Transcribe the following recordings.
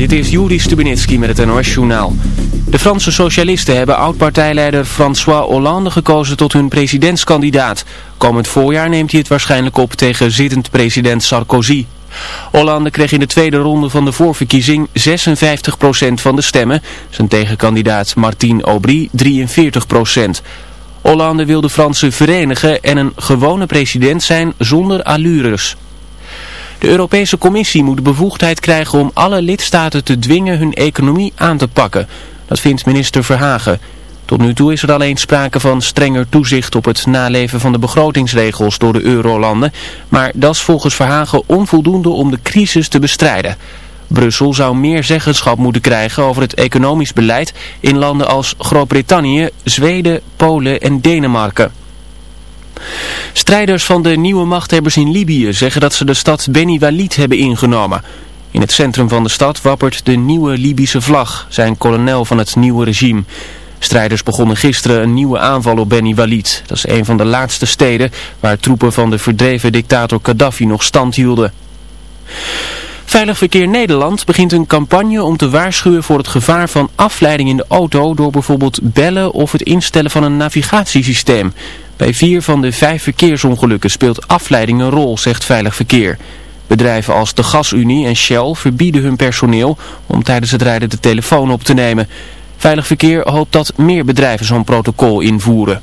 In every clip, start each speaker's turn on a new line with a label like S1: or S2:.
S1: Dit is Juri Stubenitski met het NOS-journaal. De Franse socialisten hebben oud-partijleider François Hollande gekozen tot hun presidentskandidaat. Komend voorjaar neemt hij het waarschijnlijk op tegen zittend president Sarkozy. Hollande kreeg in de tweede ronde van de voorverkiezing 56% van de stemmen. Zijn tegenkandidaat Martine Aubry 43%. Hollande wil de Fransen verenigen en een gewone president zijn zonder allures. De Europese Commissie moet de bevoegdheid krijgen om alle lidstaten te dwingen hun economie aan te pakken. Dat vindt minister Verhagen. Tot nu toe is er alleen sprake van strenger toezicht op het naleven van de begrotingsregels door de eurolanden. Maar dat is volgens Verhagen onvoldoende om de crisis te bestrijden. Brussel zou meer zeggenschap moeten krijgen over het economisch beleid in landen als Groot-Brittannië, Zweden, Polen en Denemarken. Strijders van de nieuwe machthebbers in Libië zeggen dat ze de stad Beni Walid hebben ingenomen. In het centrum van de stad wappert de nieuwe Libische vlag, zijn kolonel van het nieuwe regime. Strijders begonnen gisteren een nieuwe aanval op Beni Walid. Dat is een van de laatste steden waar troepen van de verdreven dictator Gaddafi nog stand hielden. Veilig Verkeer Nederland begint een campagne om te waarschuwen voor het gevaar van afleiding in de auto door bijvoorbeeld bellen of het instellen van een navigatiesysteem. Bij vier van de vijf verkeersongelukken speelt afleiding een rol, zegt Veilig Verkeer. Bedrijven als de Gasunie en Shell verbieden hun personeel om tijdens het rijden de telefoon op te nemen. Veilig Verkeer hoopt dat meer bedrijven zo'n protocol invoeren.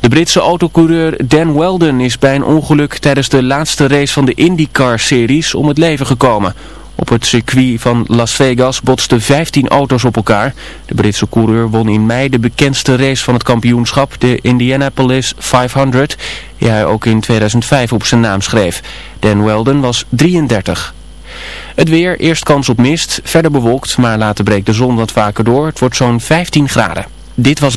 S1: De Britse autocoureur Dan Weldon is bij een ongeluk tijdens de laatste race van de IndyCar-series om het leven gekomen. Op het circuit van Las Vegas botsten 15 auto's op elkaar. De Britse coureur won in mei de bekendste race van het kampioenschap, de Indianapolis 500, die hij ook in 2005 op zijn naam schreef. Dan Weldon was 33. Het weer, eerst kans op mist, verder bewolkt, maar later breekt de zon wat vaker door. Het wordt zo'n 15 graden. Dit was...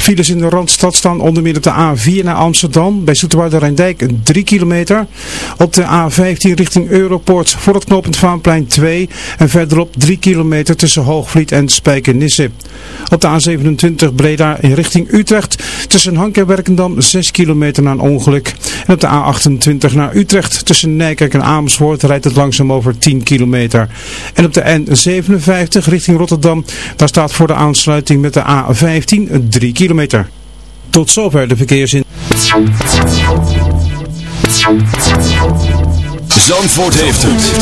S2: Files in de Randstad staan onder meer op de A4 naar Amsterdam. Bij Zoeterwoude Rijndijk 3 kilometer. Op de A15 richting Europort voor het knooppunt Vaanplein 2. En verderop 3 kilometer tussen Hoogvliet en Spijkenisse. Op de A27 Breda in richting Utrecht. Tussen Hank en Werkendam 6 kilometer na een ongeluk. En op de A28 naar Utrecht tussen Nijkerk en Amersfoort rijdt het langzaam over 10 kilometer. En op de N57 richting Rotterdam. Daar staat voor de aansluiting met de A15 3 kilometer kilometer. Tot zover de verkeersin.
S3: Zandvoort heeft het.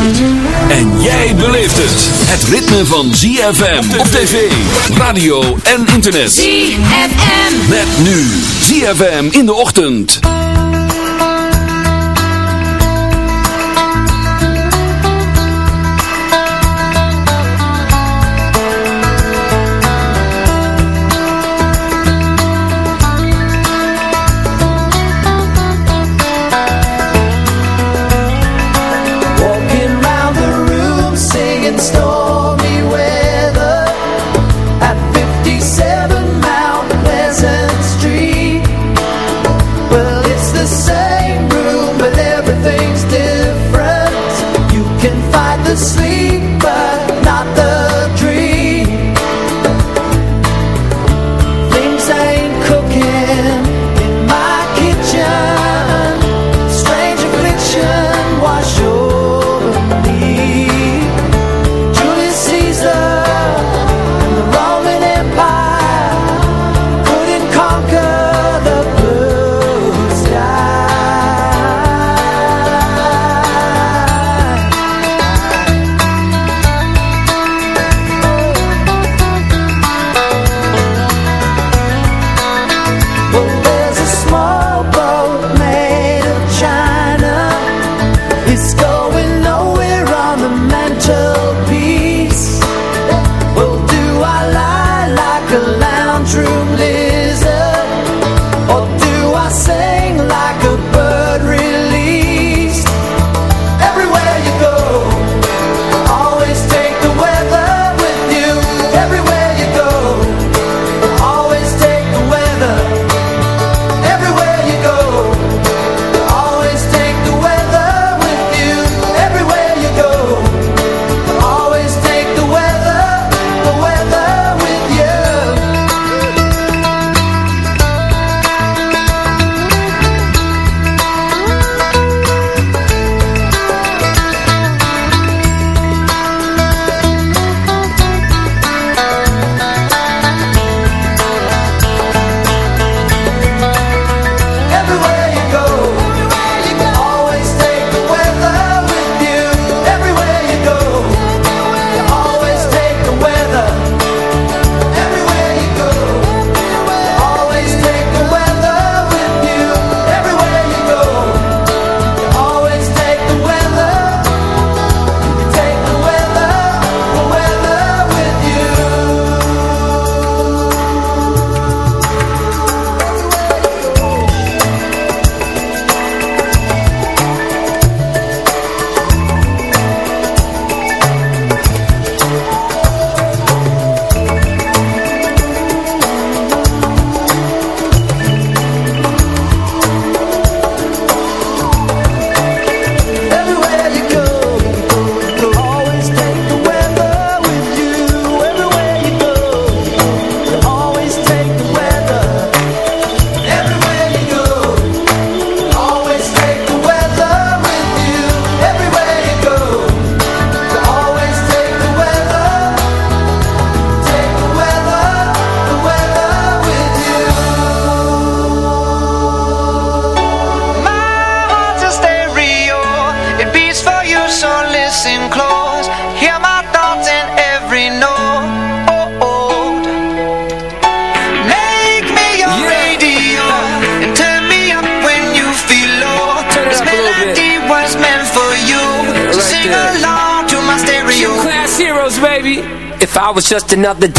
S3: En jij beleeft het. Het ritme van ZFM op tv, radio en internet.
S4: ZFM.
S3: Met nu ZFM in de ochtend.
S5: Just another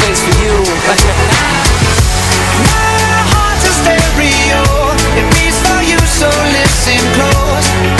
S5: place for you.
S6: My heart's a stereo, it beats for you, so listen close.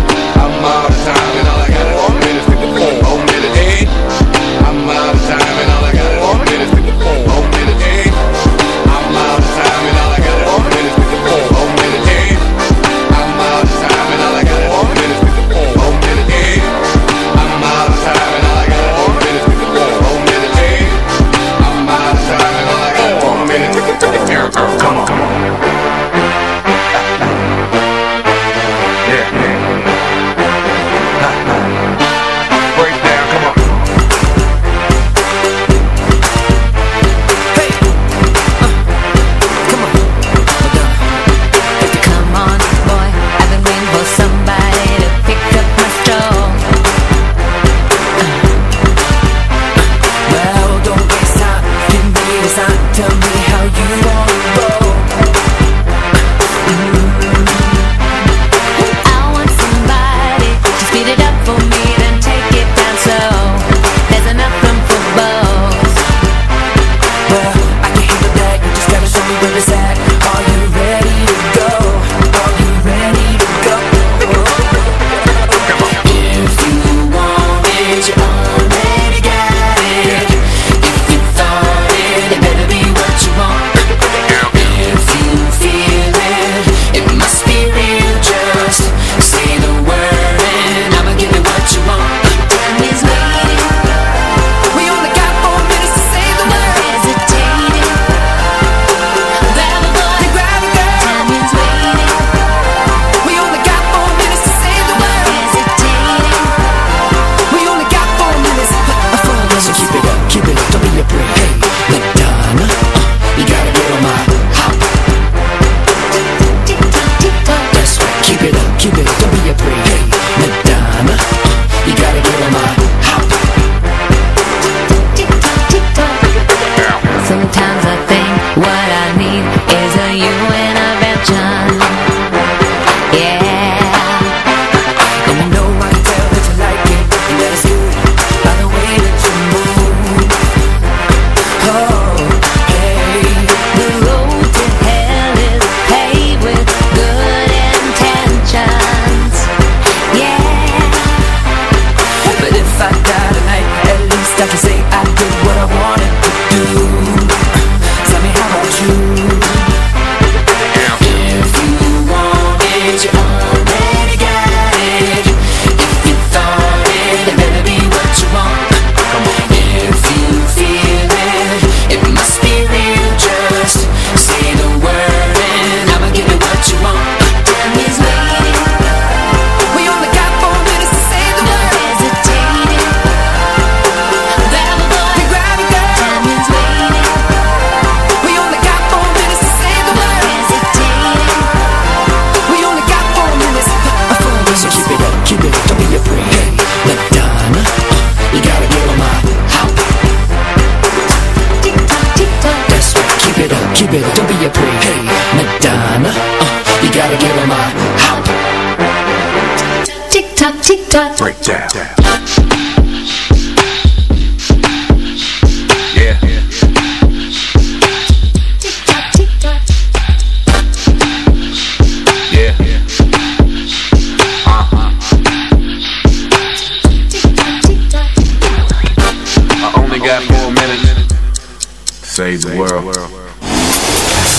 S7: World.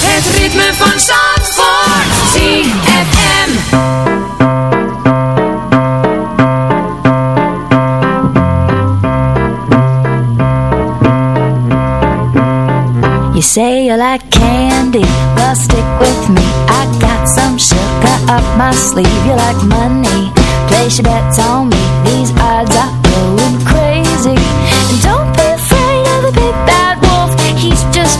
S8: Het ritme van Zandvoort, ZFM. You say you like candy, but stick with me. I got some sugar up my sleeve. You like money, place your bets on me.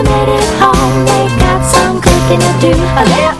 S8: eliminated home. They've got some cooking to do.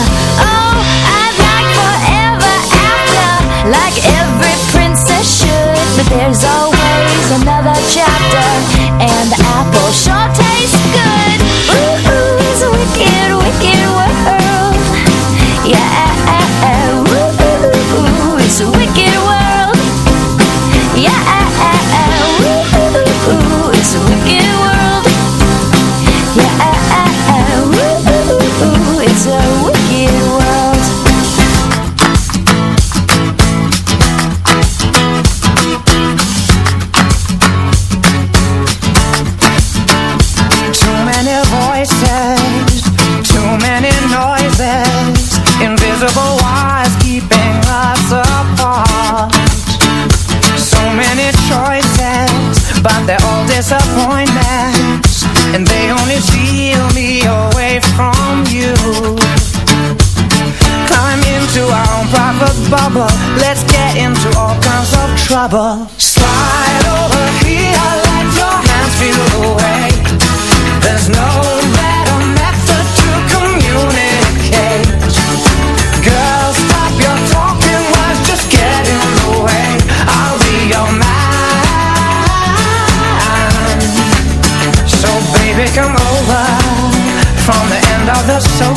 S8: There's a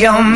S6: be
S3: on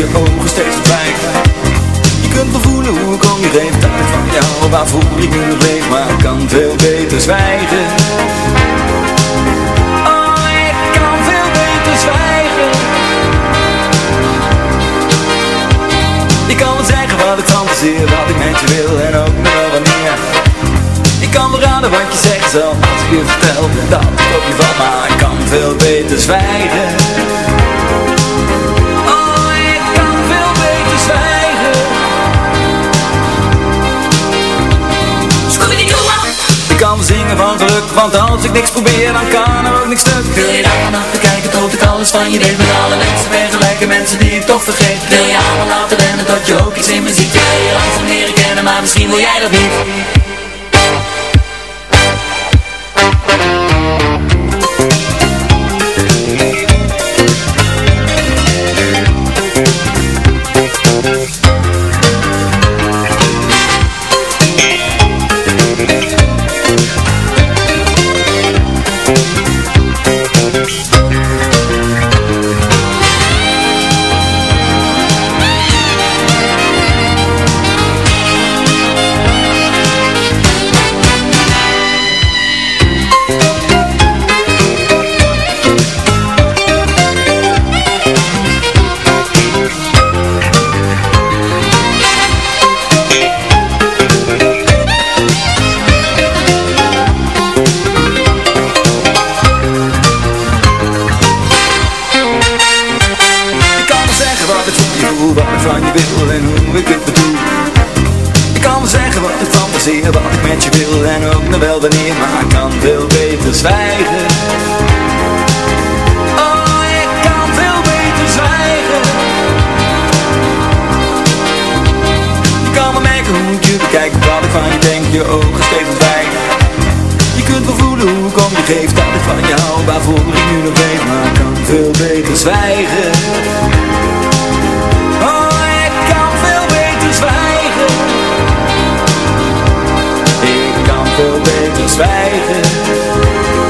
S9: Je ogen steeds verdwijgen. Je kunt wel voelen hoe ik om je geef, dat ik van jou, waarvoor ik nu leef, maar ik kan veel beter zwijgen. Oh, ik kan veel beter zwijgen. Ik kan wel zeggen wat ik fantaseer, wat ik met je wil en ook nog wel wanneer. Ik kan wel raden wat je zegt zelf als ik je vertel dat ik op je maar ik kan veel beter zwijgen. Zingen van want als ik niks probeer, dan kan er ook niks stuk.
S10: Wil je daar nachten kijken tot ik alles van je weet Met alle mensen. Vergelijken, mensen die ik toch vergeet. Wil je allemaal laten rennen tot je ook iets in me ziet Wil je langzaam leren kennen, maar misschien wil jij dat niet
S9: Oh, ik kan veel beter zwijgen. Je kan wel merken hoe je bekijk, wat ik van je denk, je ogen steeds zwijgen. Je kunt wel voelen hoe ik om je geef, dat ik van je hou, waarvoor ik nu nog weet, maar ik kan veel beter zwijgen. Zwijgen.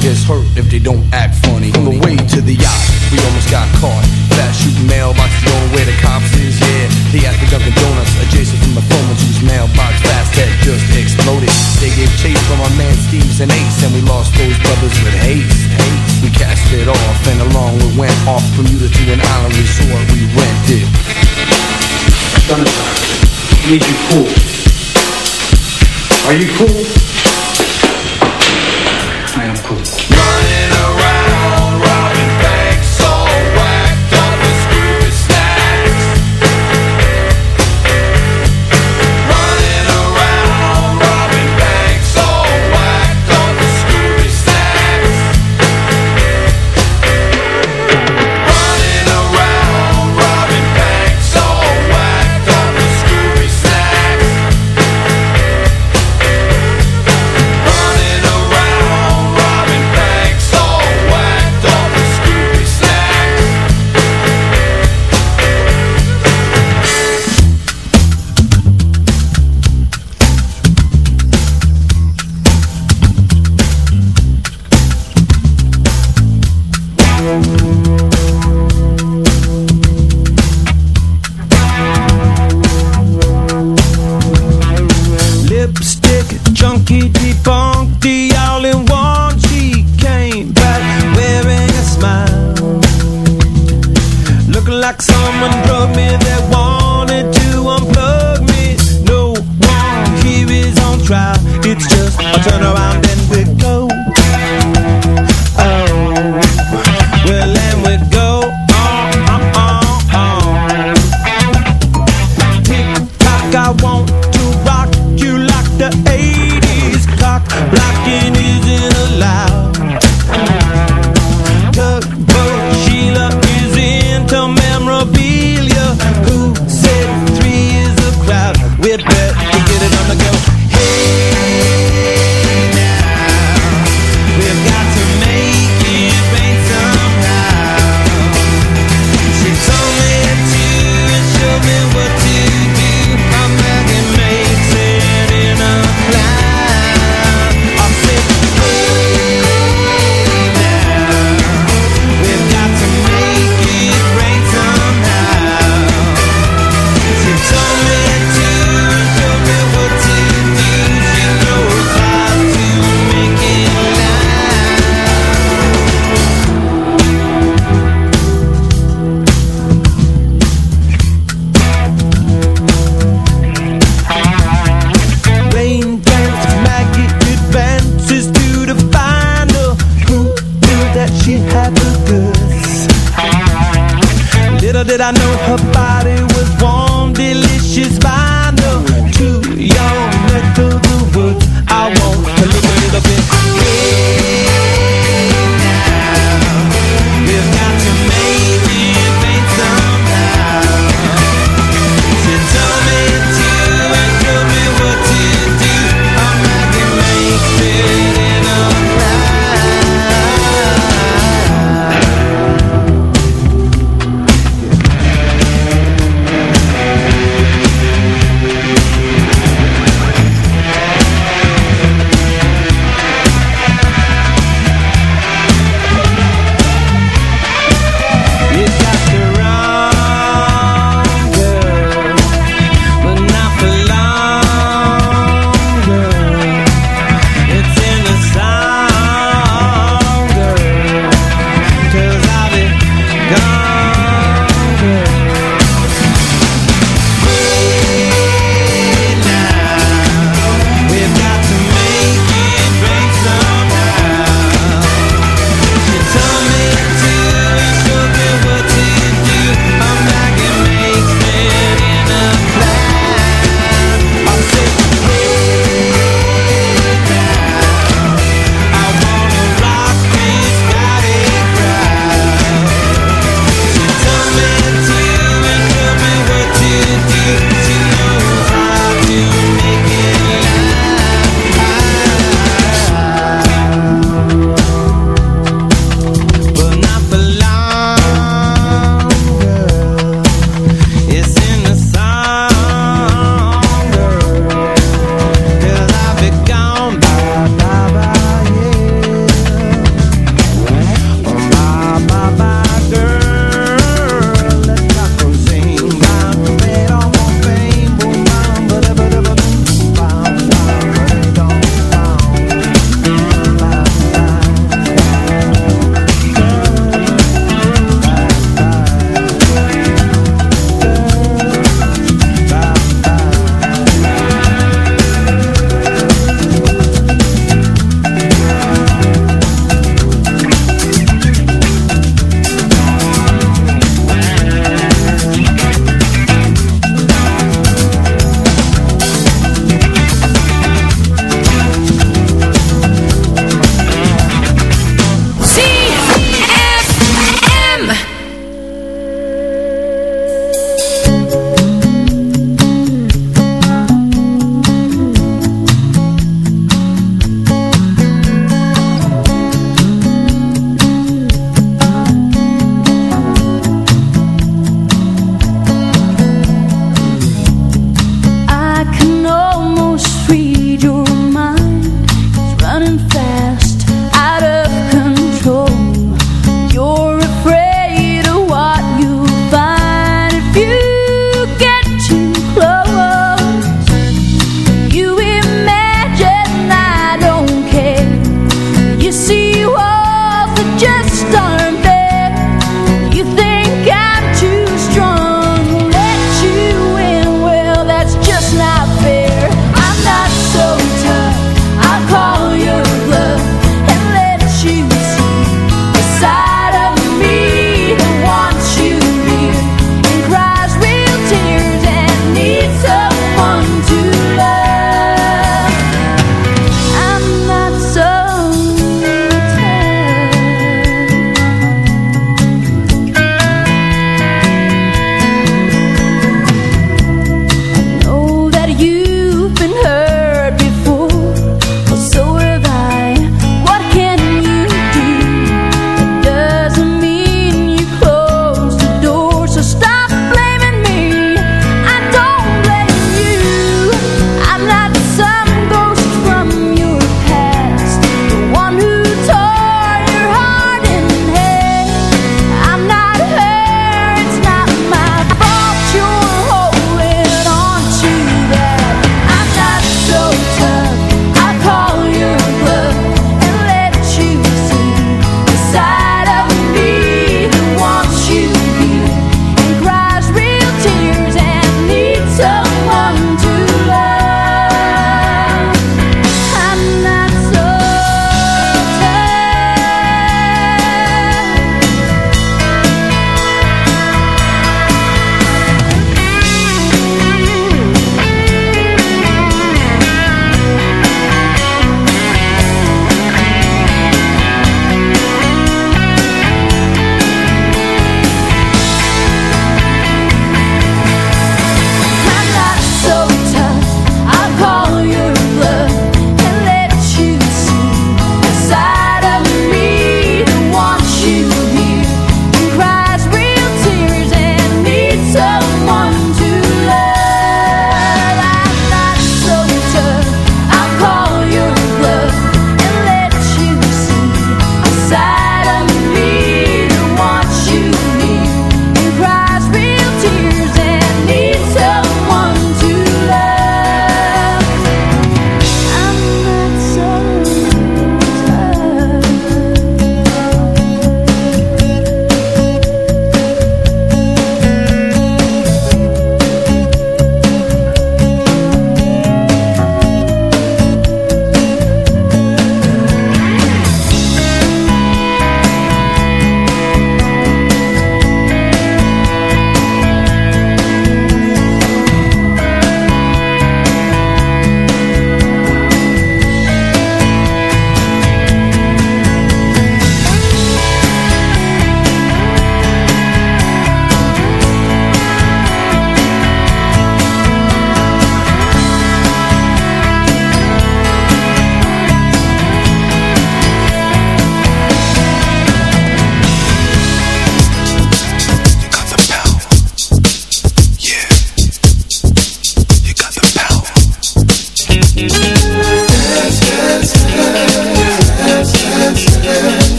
S11: gets hurt if they don't act funny. On the way to the yacht, we almost got caught. Fast shooting mailboxes going where the cops is, yeah. They asked the Dunkin' Donuts adjacent from the phone whose mailbox fast had just exploded. They gave chase from our man Steve's and Ace, and we lost those brothers with haste. We cast it off, and along we went off from you to an island resort we rented.
S12: Duncan, need you cool. Are you cool? I
S6: want.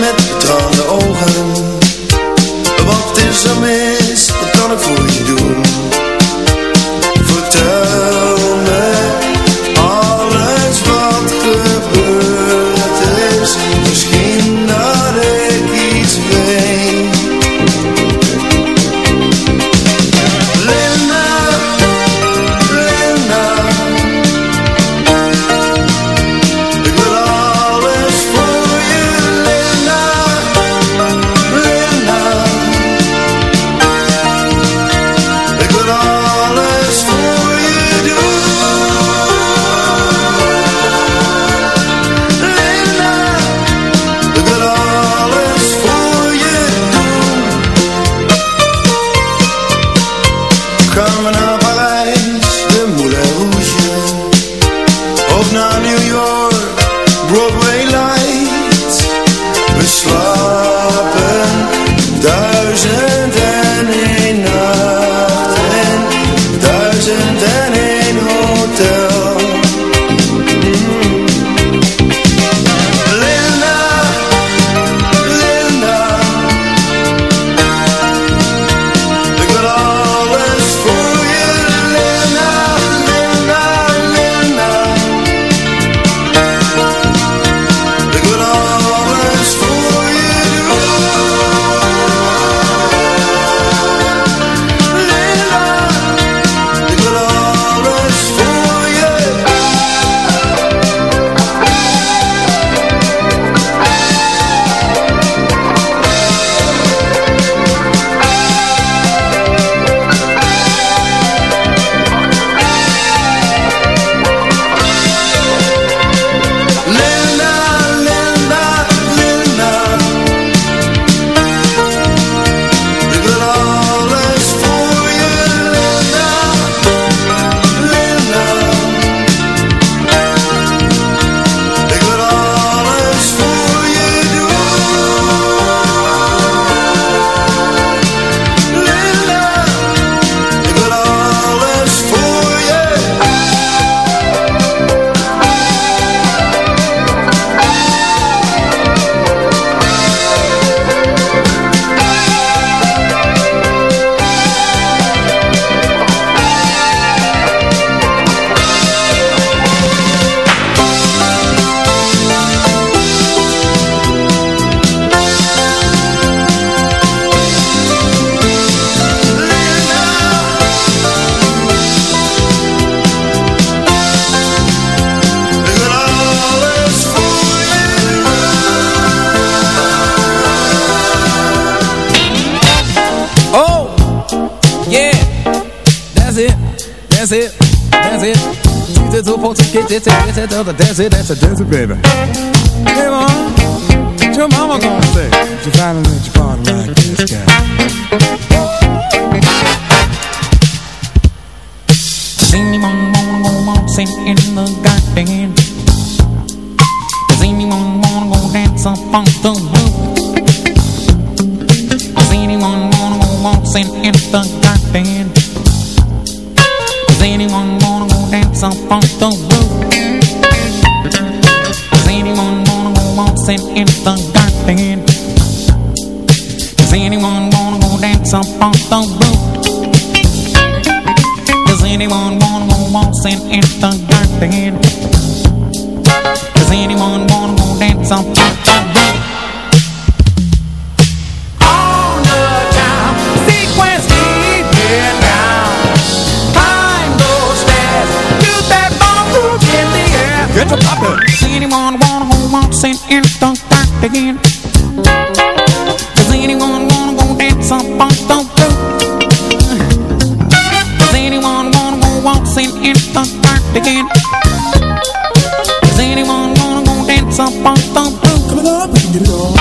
S13: me This is dance it,
S14: is
S15: it, a desert baby.
S16: Garden? Does anyone wanna go dance up on the roof? Does anyone wanna go waltzing in the garden? Does anyone wanna go dance up on the roof? On the time, sequence keeping down. Climb those stairs, do that ballroom in the air. Get your poppin'. Does anyone wanna go waltzing in the garden? Does the garden? Does anyone wanna go dance up on the roof? Come on, can get it on.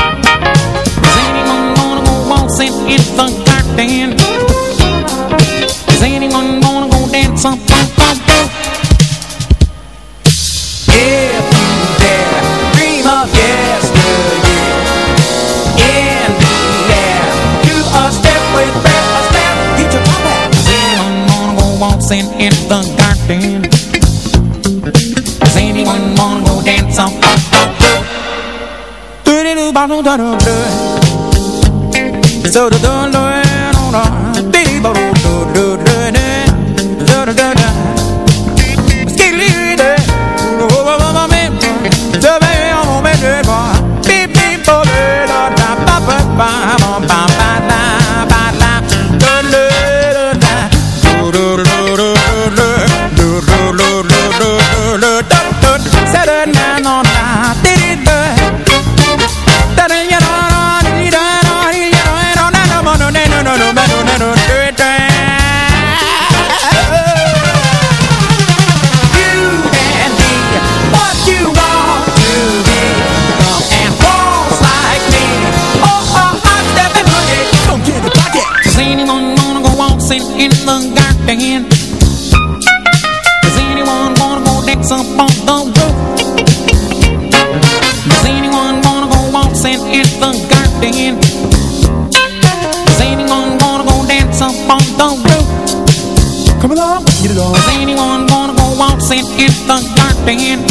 S16: Does anyone wanna go waltzing in the garden? Does anyone wanna go dance up on the roof? If you dare, dream of yesteryear. In the air, do a step with a step, get your pop back. Does anyone wanna go waltzing in the garden? Do-do-do-ba-do-do-do-do. So-do-do-do-do-do. The garden?